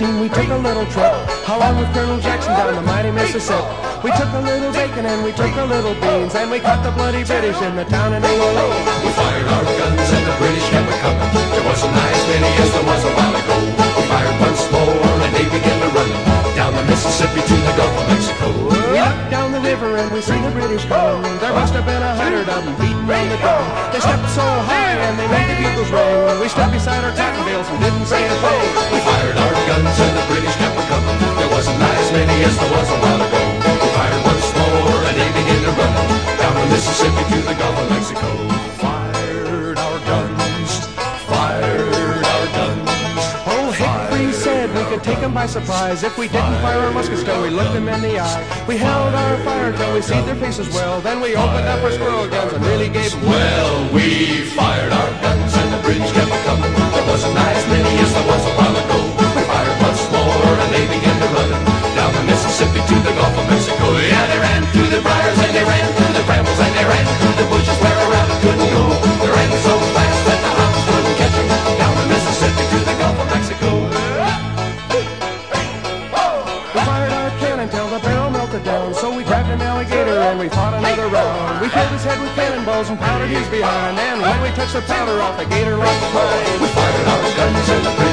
we took a little trip along with Colonel Jackson down the mighty Mississippi. We took a little bacon and we took a little beans and we caught the bloody British in the town of New Orleans. We fired our guns and the British kept a coming. There wasn't as many as there was a while ago. We fired once more and they began to run down the Mississippi to the Gulf of Mexico. We looked down the river and we see the British come. There must have been a hundred of them beating on the drum. They stepped so high and they made the bugles ring. We stood beside our cotton bales and didn't say a thing. Could take them by surprise if we didn't fire our muskets till we looked them in the eye. We held our fire till we see their faces well. Then we opened up our squirrel guns and really gave them Well, cannon till the barrel melted down. So we grabbed an alligator and we fought another round. We killed his head with cannonballs and powdered his behind. And when we touched the powder off, the gator lost his mind. We fired our guns and the